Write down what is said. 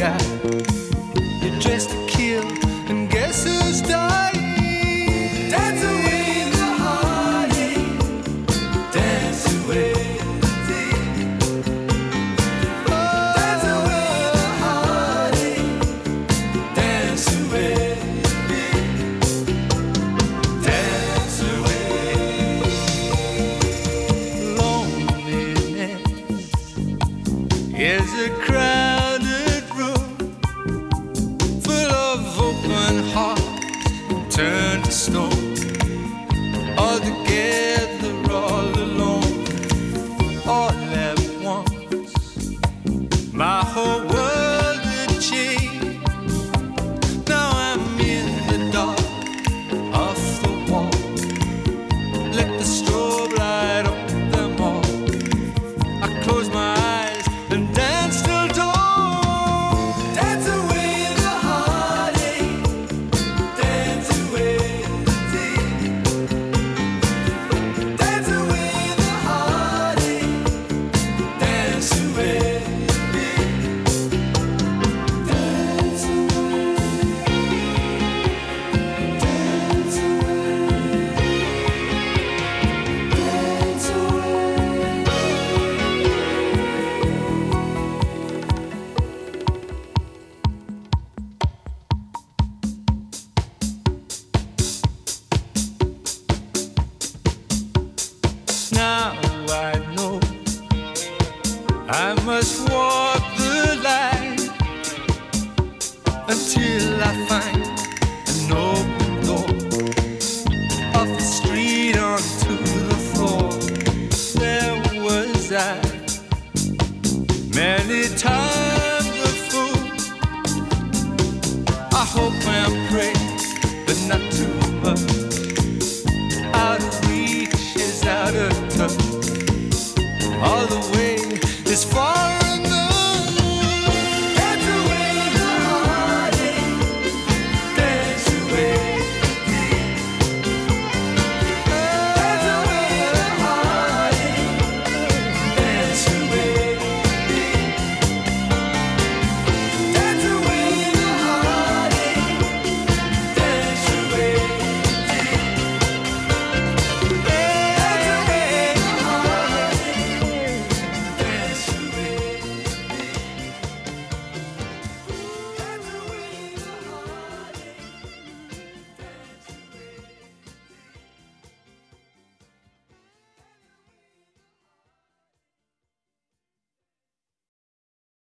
You're dressed to kill, and guess who's dying? Dance away the heartache, dance away the tears. Dance turned to stone. All I must walk the line until I find an open door off the street onto the. There was I many times a fool. I hope I'm.